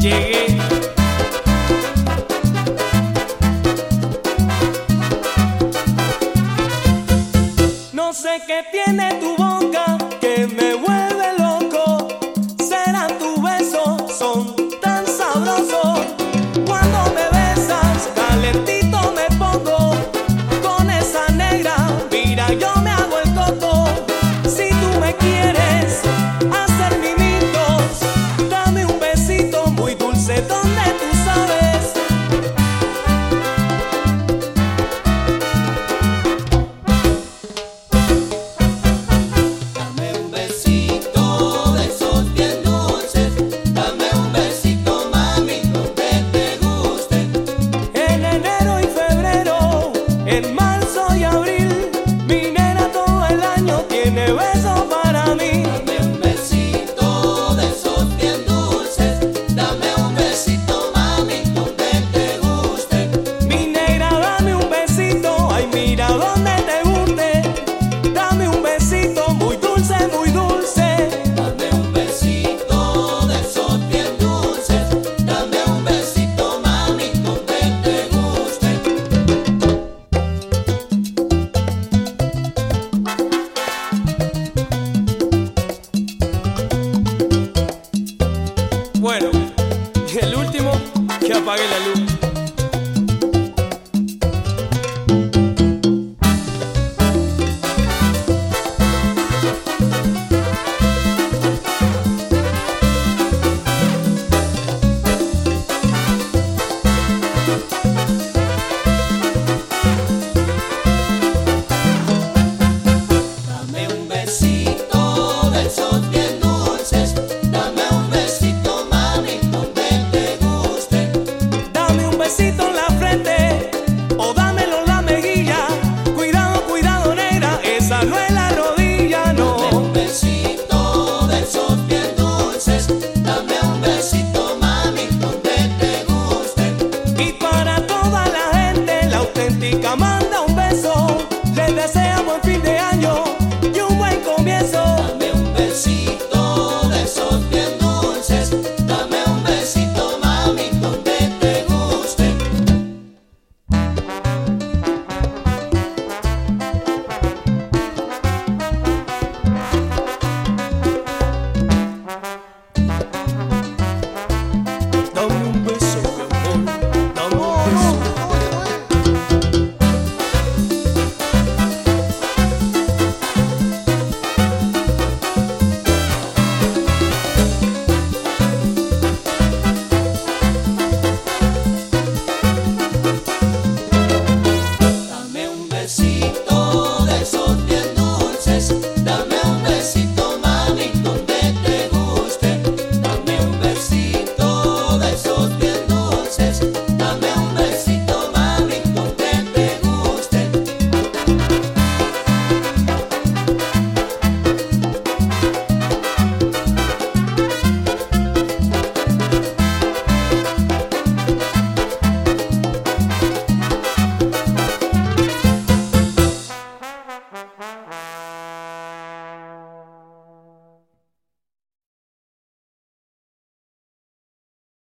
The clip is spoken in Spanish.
llegué. No sé qué tiene tu de que apague la luz. Amanda un beso, le deseamos